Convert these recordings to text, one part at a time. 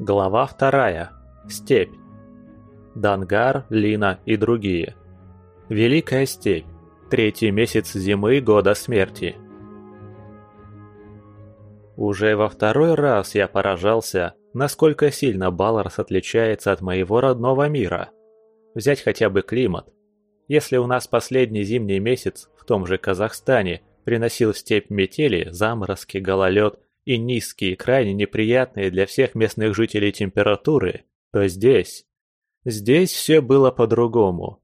Глава вторая. Степь. Дангар, Лина и другие. Великая степь. Третий месяц зимы года смерти. Уже во второй раз я поражался, насколько сильно Баларс отличается от моего родного мира. Взять хотя бы климат. Если у нас последний зимний месяц в том же Казахстане приносил степь метели, заморозки, гололед и низкие, крайне неприятные для всех местных жителей температуры, то здесь... Здесь все было по-другому.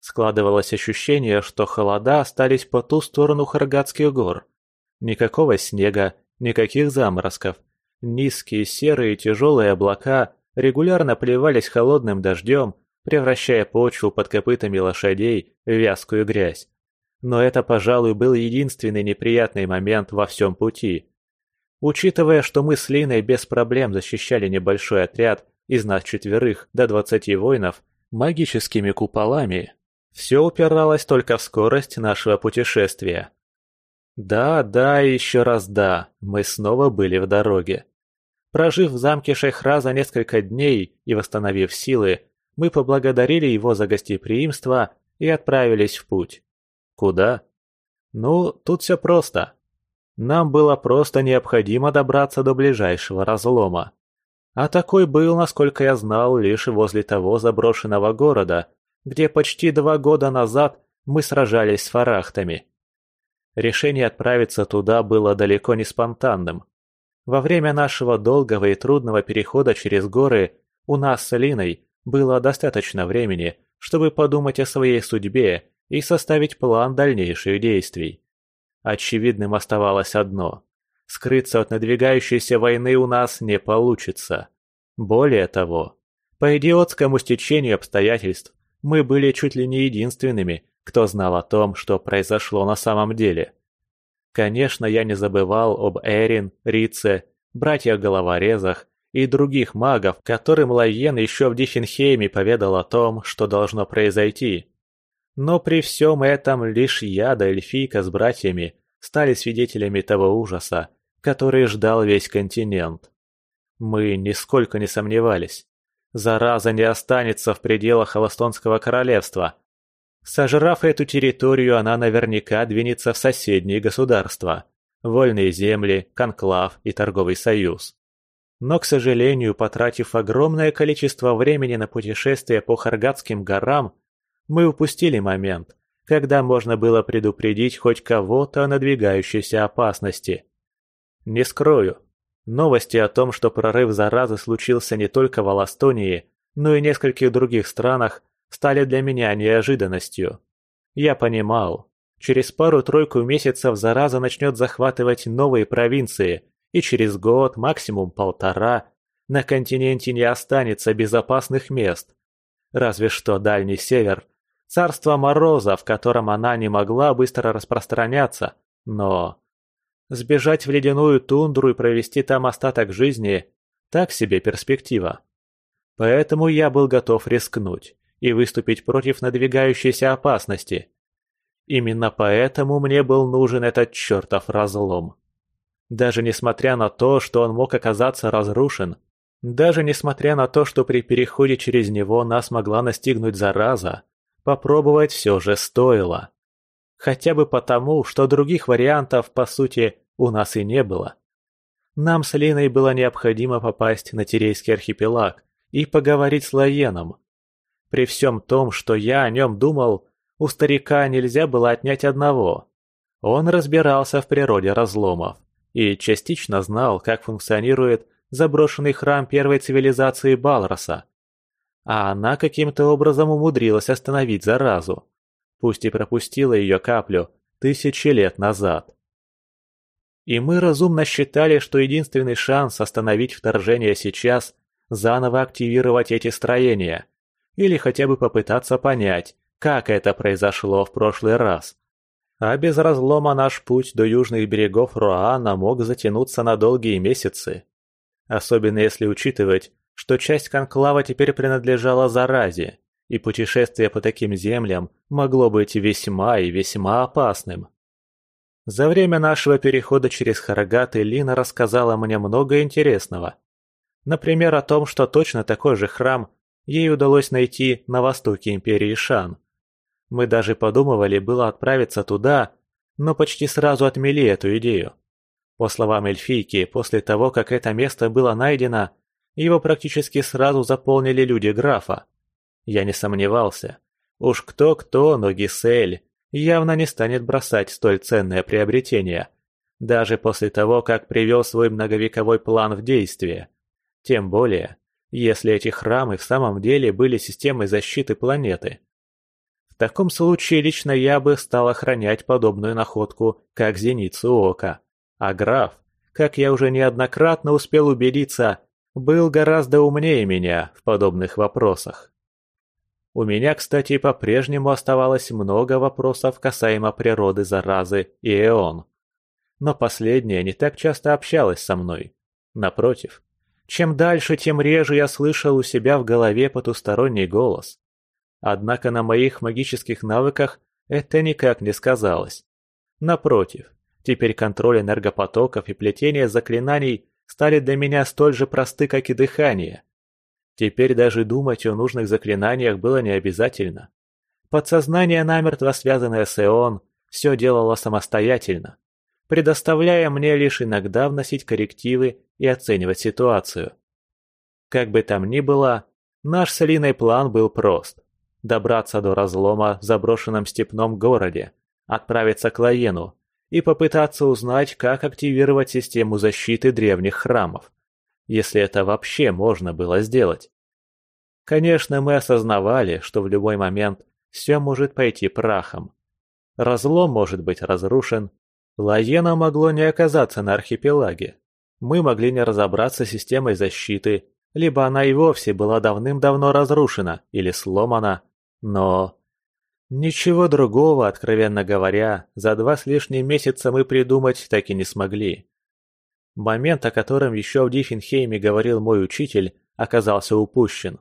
Складывалось ощущение, что холода остались по ту сторону Харгатских гор. Никакого снега, никаких заморозков. Низкие серые тяжелые облака регулярно плевались холодным дождем, превращая почву под копытами лошадей в вязкую грязь. Но это, пожалуй, был единственный неприятный момент во всем пути. Учитывая, что мы с Линой без проблем защищали небольшой отряд из нас четверых до двадцати воинов магическими куполами, все упиралось только в скорость нашего путешествия. Да, да и еще раз да, мы снова были в дороге. Прожив в замке Шейхра за несколько дней и восстановив силы, мы поблагодарили его за гостеприимство и отправились в путь. Куда? Ну, тут все просто. Нам было просто необходимо добраться до ближайшего разлома. А такой был, насколько я знал, лишь возле того заброшенного города, где почти два года назад мы сражались с фарахтами. Решение отправиться туда было далеко не спонтанным. Во время нашего долгого и трудного перехода через горы у нас с Линой было достаточно времени, чтобы подумать о своей судьбе и составить план дальнейших действий. Очевидным оставалось одно – скрыться от надвигающейся войны у нас не получится. Более того, по идиотскому стечению обстоятельств мы были чуть ли не единственными, кто знал о том, что произошло на самом деле. Конечно, я не забывал об Эрин, Рице, братьях-головорезах и других магов, которым Лайен еще в Диффенхейме поведал о том, что должно произойти. Но при всем этом лишь я да эльфийка с братьями стали свидетелями того ужаса, который ждал весь континент. Мы нисколько не сомневались. Зараза не останется в пределах Холостонского королевства. Сожрав эту территорию, она наверняка двинется в соседние государства. Вольные земли, конклав и торговый союз. Но, к сожалению, потратив огромное количество времени на путешествие по Харгатским горам, мы упустили момент, когда можно было предупредить хоть кого-то о надвигающейся опасности. Не скрою, Новости о том, что прорыв заразы случился не только в Аластонии, но и нескольких других странах, стали для меня неожиданностью. Я понимал, через пару-тройку месяцев зараза начнет захватывать новые провинции, и через год, максимум полтора, на континенте не останется безопасных мест. Разве что Дальний Север, царство Мороза, в котором она не могла быстро распространяться, но Сбежать в ледяную тундру и провести там остаток жизни – так себе перспектива. Поэтому я был готов рискнуть и выступить против надвигающейся опасности. Именно поэтому мне был нужен этот чертов разлом. Даже несмотря на то, что он мог оказаться разрушен, даже несмотря на то, что при переходе через него нас могла настигнуть зараза, попробовать все же стоило. Хотя бы потому, что других вариантов, по сути, у нас и не было. Нам с Линой было необходимо попасть на Терейский архипелаг и поговорить с Лаеном. При всем том, что я о нем думал, у старика нельзя было отнять одного. Он разбирался в природе разломов и частично знал, как функционирует заброшенный храм первой цивилизации Балроса. А она каким-то образом умудрилась остановить заразу пусть и пропустила ее каплю тысячи лет назад. И мы разумно считали, что единственный шанс остановить вторжение сейчас – заново активировать эти строения, или хотя бы попытаться понять, как это произошло в прошлый раз. А без разлома наш путь до южных берегов Руана мог затянуться на долгие месяцы. Особенно если учитывать, что часть конклава теперь принадлежала заразе, и путешествие по таким землям могло быть весьма и весьма опасным. За время нашего перехода через Харагат Лина рассказала мне много интересного. Например, о том, что точно такой же храм ей удалось найти на востоке империи Шан. Мы даже подумывали было отправиться туда, но почти сразу отмели эту идею. По словам эльфийки, после того, как это место было найдено, его практически сразу заполнили люди графа. Я не сомневался. Уж кто-кто, но Гисель явно не станет бросать столь ценное приобретение, даже после того, как привел свой многовековой план в действие. Тем более, если эти храмы в самом деле были системой защиты планеты. В таком случае лично я бы стал охранять подобную находку, как зеницу ока. А граф, как я уже неоднократно успел убедиться, был гораздо умнее меня в подобных вопросах. У меня, кстати, по-прежнему оставалось много вопросов касаемо природы заразы и Эон. Но последняя не так часто общалась со мной. Напротив, чем дальше, тем реже я слышал у себя в голове потусторонний голос. Однако на моих магических навыках это никак не сказалось. Напротив, теперь контроль энергопотоков и плетение заклинаний стали для меня столь же просты, как и дыхание. Теперь даже думать о нужных заклинаниях было не обязательно. Подсознание, намертво связанное с Эон, все делало самостоятельно, предоставляя мне лишь иногда вносить коррективы и оценивать ситуацию. Как бы там ни было, наш с план был прост. Добраться до разлома в заброшенном степном городе, отправиться к Лаену и попытаться узнать, как активировать систему защиты древних храмов если это вообще можно было сделать. Конечно, мы осознавали, что в любой момент все может пойти прахом. Разлом может быть разрушен. Лаена могло не оказаться на архипелаге. Мы могли не разобраться с системой защиты, либо она и вовсе была давным-давно разрушена или сломана. Но... Ничего другого, откровенно говоря, за два с лишним месяца мы придумать так и не смогли. Момент, о котором еще в Диффенхейме говорил мой учитель, оказался упущен.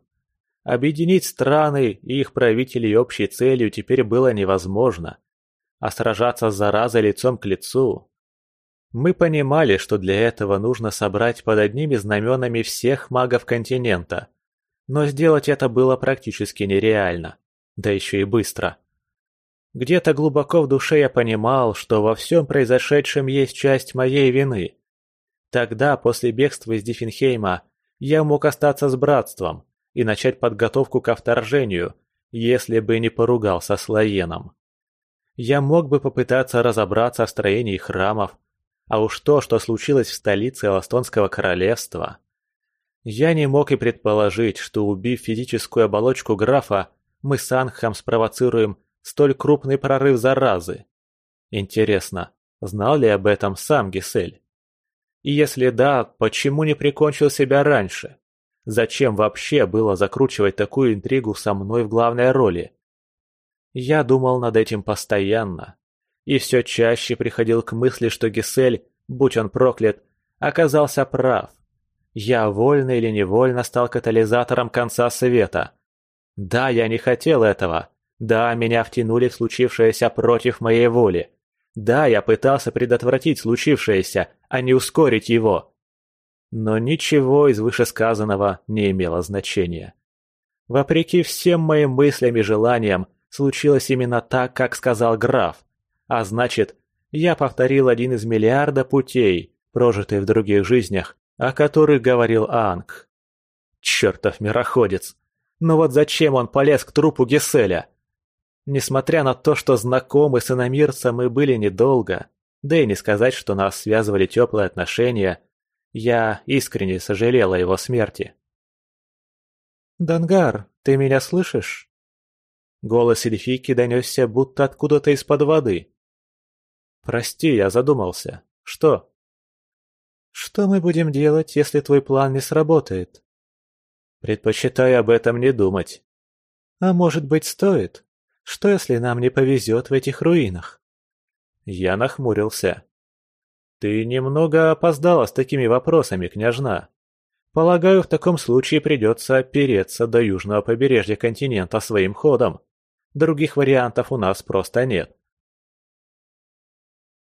Объединить страны и их правителей общей целью теперь было невозможно. А сражаться с заразой лицом к лицу... Мы понимали, что для этого нужно собрать под одними знаменами всех магов континента. Но сделать это было практически нереально. Да еще и быстро. Где-то глубоко в душе я понимал, что во всем произошедшем есть часть моей вины. Тогда, после бегства из Диффенхейма, я мог остаться с братством и начать подготовку ко вторжению, если бы не поругался с Лаеном. Я мог бы попытаться разобраться в строении храмов, а уж то, что случилось в столице Эластонского королевства. Я не мог и предположить, что убив физическую оболочку графа, мы с Анхом спровоцируем столь крупный прорыв заразы. Интересно, знал ли об этом сам Гисель? И если да, почему не прикончил себя раньше? Зачем вообще было закручивать такую интригу со мной в главной роли? Я думал над этим постоянно. И все чаще приходил к мысли, что Гисель, будь он проклят, оказался прав. Я вольно или невольно стал катализатором конца света. Да, я не хотел этого. Да, меня втянули в случившееся против моей воли. Да, я пытался предотвратить случившееся, а не ускорить его. Но ничего из вышесказанного не имело значения. Вопреки всем моим мыслям и желаниям, случилось именно так, как сказал граф. А значит, я повторил один из миллиарда путей, прожитых в других жизнях, о которых говорил Анг. Чертов мироходец! Но вот зачем он полез к трупу Геселя? Несмотря на то, что знакомы с иномирцем мы были недолго, да и не сказать, что нас связывали теплые отношения, я искренне сожалел о его смерти. «Дангар, ты меня слышишь?» Голос эльфийки донесся будто откуда-то из-под воды. «Прости, я задумался. Что?» «Что мы будем делать, если твой план не сработает?» «Предпочитаю об этом не думать». «А может быть, стоит?» Что, если нам не повезет в этих руинах?» Я нахмурился. «Ты немного опоздала с такими вопросами, княжна. Полагаю, в таком случае придется опереться до южного побережья континента своим ходом. Других вариантов у нас просто нет».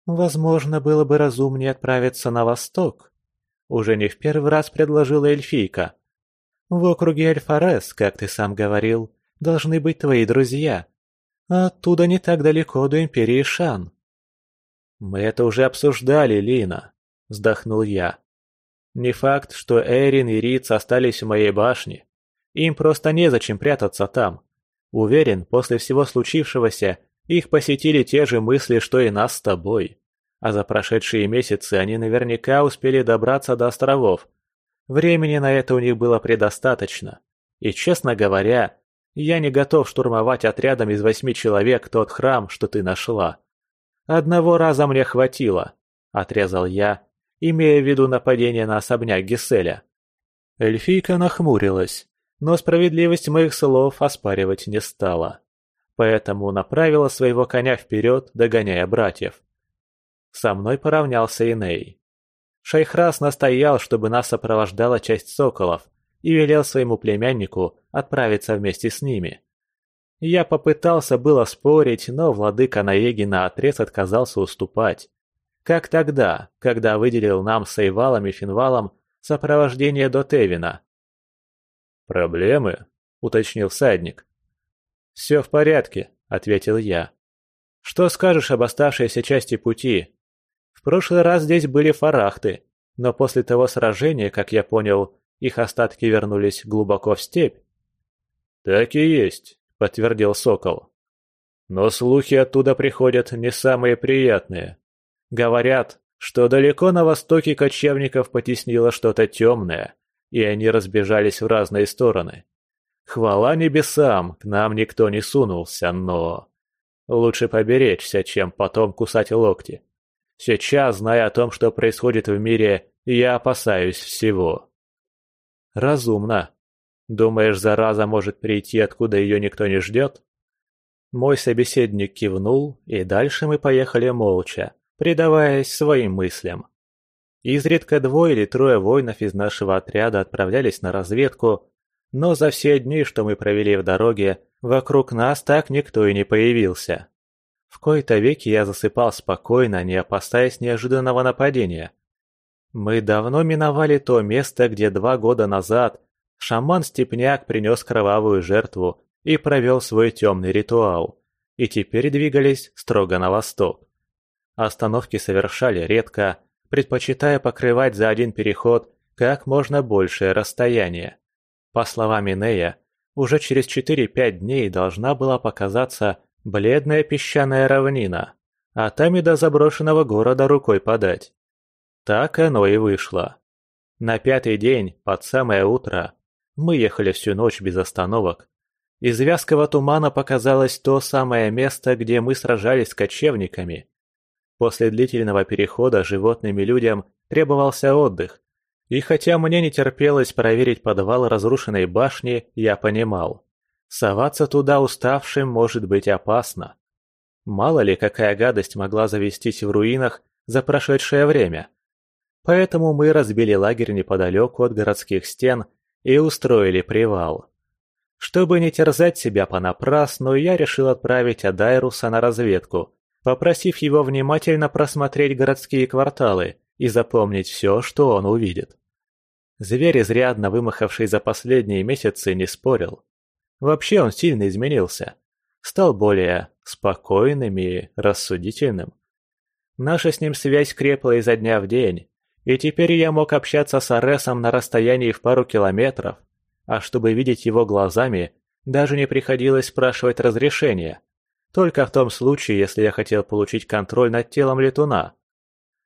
«Возможно, было бы разумнее отправиться на восток. Уже не в первый раз предложила эльфийка. «В округе Эльфарес, как ты сам говорил, должны быть твои друзья. Оттуда не так далеко до Империи Шан». «Мы это уже обсуждали, Лина», — вздохнул я. «Не факт, что Эрин и Риц остались в моей башне. Им просто незачем прятаться там. Уверен, после всего случившегося их посетили те же мысли, что и нас с тобой. А за прошедшие месяцы они наверняка успели добраться до островов. Времени на это у них было предостаточно. И, честно говоря, я не готов штурмовать отрядом из восьми человек тот храм, что ты нашла. Одного раза мне хватило, отрезал я, имея в виду нападение на особняк Гиселя. Эльфийка нахмурилась, но справедливость моих слов оспаривать не стала. Поэтому направила своего коня вперед, догоняя братьев. Со мной поравнялся Иней. Шайхрас настоял, чтобы нас сопровождала часть соколов, и велел своему племяннику отправиться вместе с ними. Я попытался было спорить, но владыка Наеги наотрез отказался уступать. Как тогда, когда выделил нам с Эйвалом и Финвалом сопровождение до Тевина. «Проблемы?» — уточнил всадник. «Все в порядке», — ответил я. «Что скажешь об оставшейся части пути? В прошлый раз здесь были фарахты, но после того сражения, как я понял, их остатки вернулись глубоко в степь». «Так и есть», — подтвердил Сокол. «Но слухи оттуда приходят не самые приятные. Говорят, что далеко на востоке кочевников потеснило что-то темное, и они разбежались в разные стороны. Хвала небесам, к нам никто не сунулся, но... Лучше поберечься, чем потом кусать локти. Сейчас, зная о том, что происходит в мире, я опасаюсь всего. Разумно. Думаешь, зараза может прийти, откуда ее никто не ждет? Мой собеседник кивнул, и дальше мы поехали молча, предаваясь своим мыслям. Изредка двое или трое воинов из нашего отряда отправлялись на разведку, но за все дни, что мы провели в дороге, вокруг нас так никто и не появился. В кои-то веки я засыпал спокойно, не опасаясь неожиданного нападения. Мы давно миновали то место, где два года назад шаман-степняк принес кровавую жертву и провел свой темный ритуал, и теперь двигались строго на восток. Остановки совершали редко, предпочитая покрывать за один переход как можно большее расстояние. По словам Инея, уже через 4-5 дней должна была показаться бледная песчаная равнина, а там и до заброшенного города рукой подать. Так оно и вышло. На пятый день, под самое утро, мы ехали всю ночь без остановок. Из вязкого тумана показалось то самое место, где мы сражались с кочевниками, После длительного перехода животным и людям требовался отдых. И хотя мне не терпелось проверить подвал разрушенной башни, я понимал. Соваться туда уставшим может быть опасно. Мало ли, какая гадость могла завестись в руинах за прошедшее время. Поэтому мы разбили лагерь неподалеку от городских стен и устроили привал. Чтобы не терзать себя понапрасну, я решил отправить Адайруса на разведку – попросив его внимательно просмотреть городские кварталы и запомнить все, что он увидит. Зверь, изрядно вымахавший за последние месяцы, не спорил. Вообще он сильно изменился. Стал более спокойным и рассудительным. Наша с ним связь крепла изо дня в день, и теперь я мог общаться с Аресом на расстоянии в пару километров, а чтобы видеть его глазами, даже не приходилось спрашивать разрешения. Только в том случае, если я хотел получить контроль над телом летуна.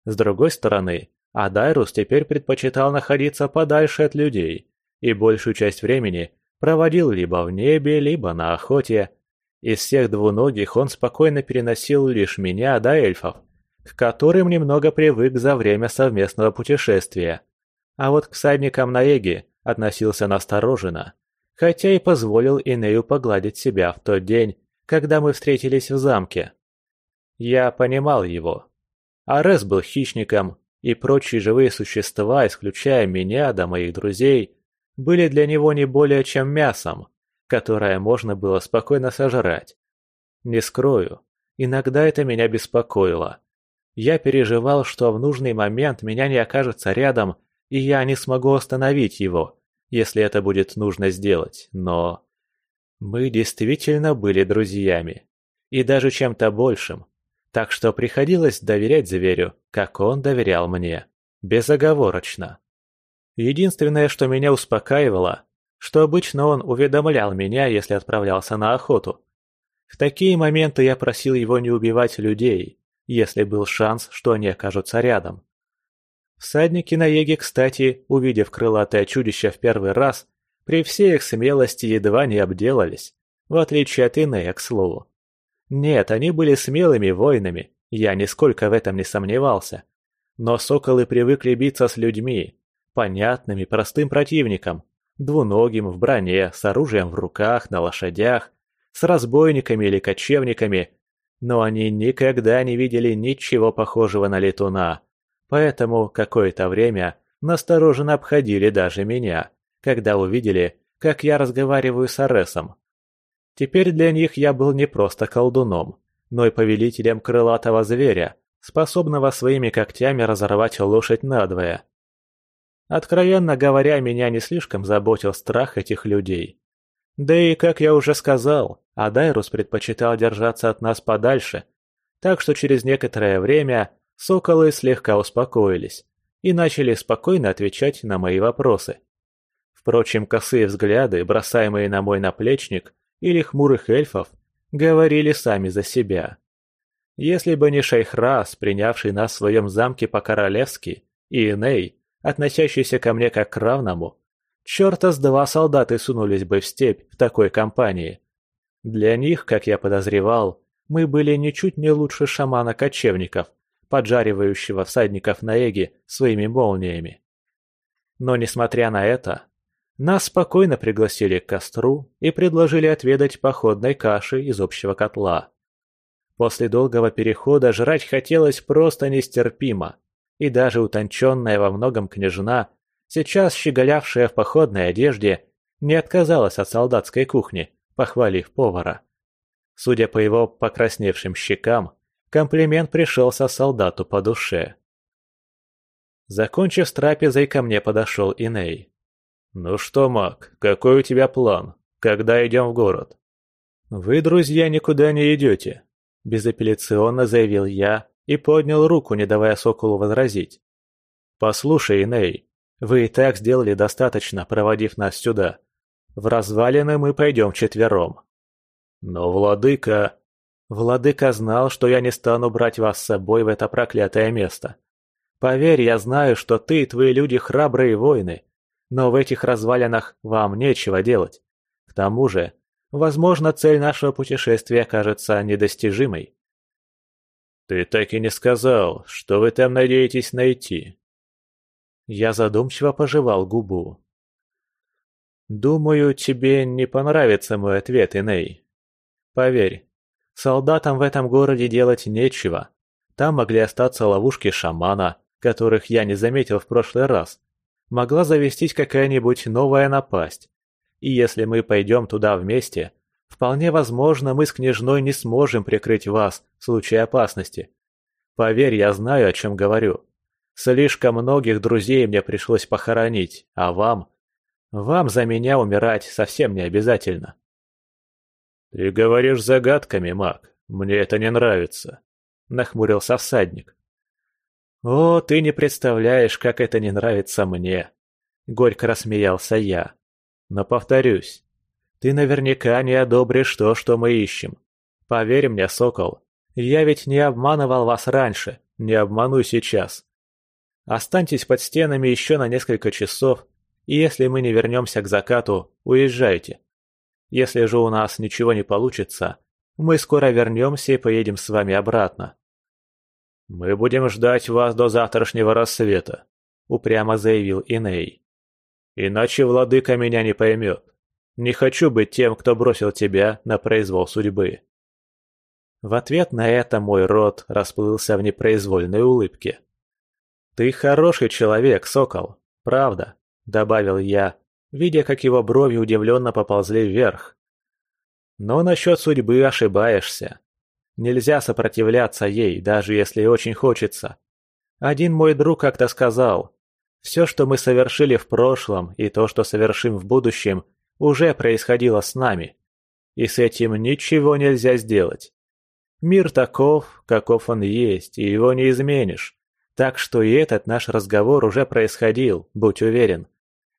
С другой стороны, Адайрус теперь предпочитал находиться подальше от людей и большую часть времени проводил либо в небе, либо на охоте. Из всех двуногих он спокойно переносил лишь меня до эльфов, к которым немного привык за время совместного путешествия. А вот к всадникам на Эге относился настороженно, хотя и позволил Инею погладить себя в тот день, когда мы встретились в замке. Я понимал его. Арес был хищником, и прочие живые существа, исключая меня да моих друзей, были для него не более чем мясом, которое можно было спокойно сожрать. Не скрою, иногда это меня беспокоило. Я переживал, что в нужный момент меня не окажется рядом, и я не смогу остановить его, если это будет нужно сделать, но... Мы действительно были друзьями, и даже чем-то большим, так что приходилось доверять зверю, как он доверял мне, безоговорочно. Единственное, что меня успокаивало, что обычно он уведомлял меня, если отправлялся на охоту. В такие моменты я просил его не убивать людей, если был шанс, что они окажутся рядом. Всадники на Еге, кстати, увидев крылатое чудище в первый раз, при всей их смелости едва не обделались, в отличие от Инея, к слову. Нет, они были смелыми воинами, я нисколько в этом не сомневался. Но соколы привыкли биться с людьми, понятным и простым противником, двуногим в броне, с оружием в руках, на лошадях, с разбойниками или кочевниками, но они никогда не видели ничего похожего на летуна, поэтому какое-то время настороженно обходили даже меня, когда увидели, как я разговариваю с Аресом. Теперь для них я был не просто колдуном, но и повелителем крылатого зверя, способного своими когтями разорвать лошадь надвое. Откровенно говоря, меня не слишком заботил страх этих людей. Да и, как я уже сказал, Адайрус предпочитал держаться от нас подальше, так что через некоторое время соколы слегка успокоились и начали спокойно отвечать на мои вопросы. Впрочем, косые взгляды, бросаемые на мой наплечник или хмурых эльфов, говорили сами за себя. Если бы не Шейхрас, принявший нас в своем замке по-королевски, и Эней, относящийся ко мне как к равному, черта с два солдаты сунулись бы в степь в такой компании. Для них, как я подозревал, мы были ничуть не лучше шамана-кочевников, поджаривающего всадников на эге своими молниями. Но несмотря на это, нас спокойно пригласили к костру и предложили отведать походной каши из общего котла. После долгого перехода жрать хотелось просто нестерпимо, и даже утонченная во многом княжна, сейчас щеголявшая в походной одежде, не отказалась от солдатской кухни, похвалив повара. Судя по его покрасневшим щекам, комплимент пришелся солдату по душе. Закончив с трапезой, ко мне подошел Иней. «Ну что, маг, какой у тебя план? Когда идем в город?» «Вы, друзья, никуда не идете», – безапелляционно заявил я и поднял руку, не давая Соколу возразить. «Послушай, Ней, вы и так сделали достаточно, проводив нас сюда. В развалины мы пойдем четвером». «Но владыка...» «Владыка знал, что я не стану брать вас с собой в это проклятое место. Поверь, я знаю, что ты и твои люди храбрые воины, но в этих развалинах вам нечего делать. К тому же, возможно, цель нашего путешествия окажется недостижимой. «Ты так и не сказал, что вы там надеетесь найти?» Я задумчиво пожевал губу. «Думаю, тебе не понравится мой ответ, Иней. Поверь, солдатам в этом городе делать нечего. Там могли остаться ловушки шамана, которых я не заметил в прошлый раз могла завестись какая-нибудь новая напасть. И если мы пойдем туда вместе, вполне возможно, мы с княжной не сможем прикрыть вас в случае опасности. Поверь, я знаю, о чем говорю. Слишком многих друзей мне пришлось похоронить, а вам... Вам за меня умирать совсем не обязательно. «Ты говоришь загадками, маг. Мне это не нравится», — нахмурился всадник. «О, ты не представляешь, как это не нравится мне!» Горько рассмеялся я. «Но повторюсь, ты наверняка не одобришь то, что мы ищем. Поверь мне, сокол, я ведь не обманывал вас раньше, не обману сейчас. Останьтесь под стенами еще на несколько часов, и если мы не вернемся к закату, уезжайте. Если же у нас ничего не получится, мы скоро вернемся и поедем с вами обратно. «Мы будем ждать вас до завтрашнего рассвета», — упрямо заявил Иней. «Иначе владыка меня не поймет. Не хочу быть тем, кто бросил тебя на произвол судьбы». В ответ на это мой рот расплылся в непроизвольной улыбке. «Ты хороший человек, сокол, правда», — добавил я, видя, как его брови удивленно поползли вверх. «Но насчет судьбы ошибаешься. Нельзя сопротивляться ей, даже если очень хочется. Один мой друг как-то сказал, Все, что мы совершили в прошлом, и то, что совершим в будущем, уже происходило с нами. И с этим ничего нельзя сделать. Мир таков, каков он есть, и его не изменишь. Так что и этот наш разговор уже происходил, будь уверен.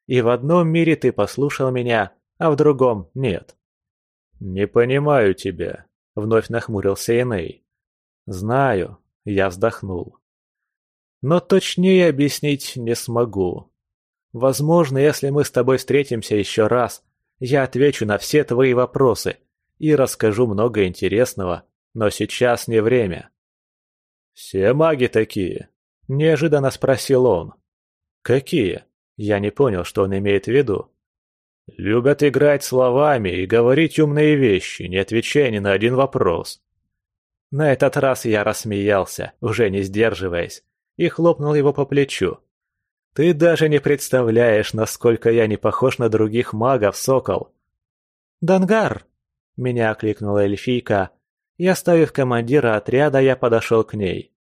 И в одном мире ты послушал меня, а в другом нет. «Не понимаю тебя», — вновь нахмурился Эней. «Знаю», — я вздохнул. «Но точнее объяснить не смогу. Возможно, если мы с тобой встретимся еще раз, я отвечу на все твои вопросы и расскажу много интересного, но сейчас не время». «Все маги такие?» – неожиданно спросил он. «Какие?» Я не понял, что он имеет в виду. «Любят играть словами и говорить умные вещи, не отвечая ни на один вопрос». На этот раз я рассмеялся, уже не сдерживаясь, и хлопнул его по плечу. «Ты даже не представляешь, насколько я не похож на других магов, сокол!» «Дангар!» — меня окликнула эльфийка, и, оставив командира отряда, я подошел к ней.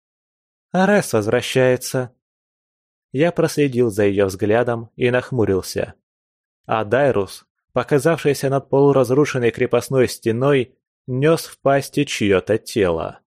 «Арес возвращается!» Я проследил за ее взглядом и нахмурился. А Дайрус, показавшийся над полуразрушенной крепостной стеной, нес в пасти чье-то тело.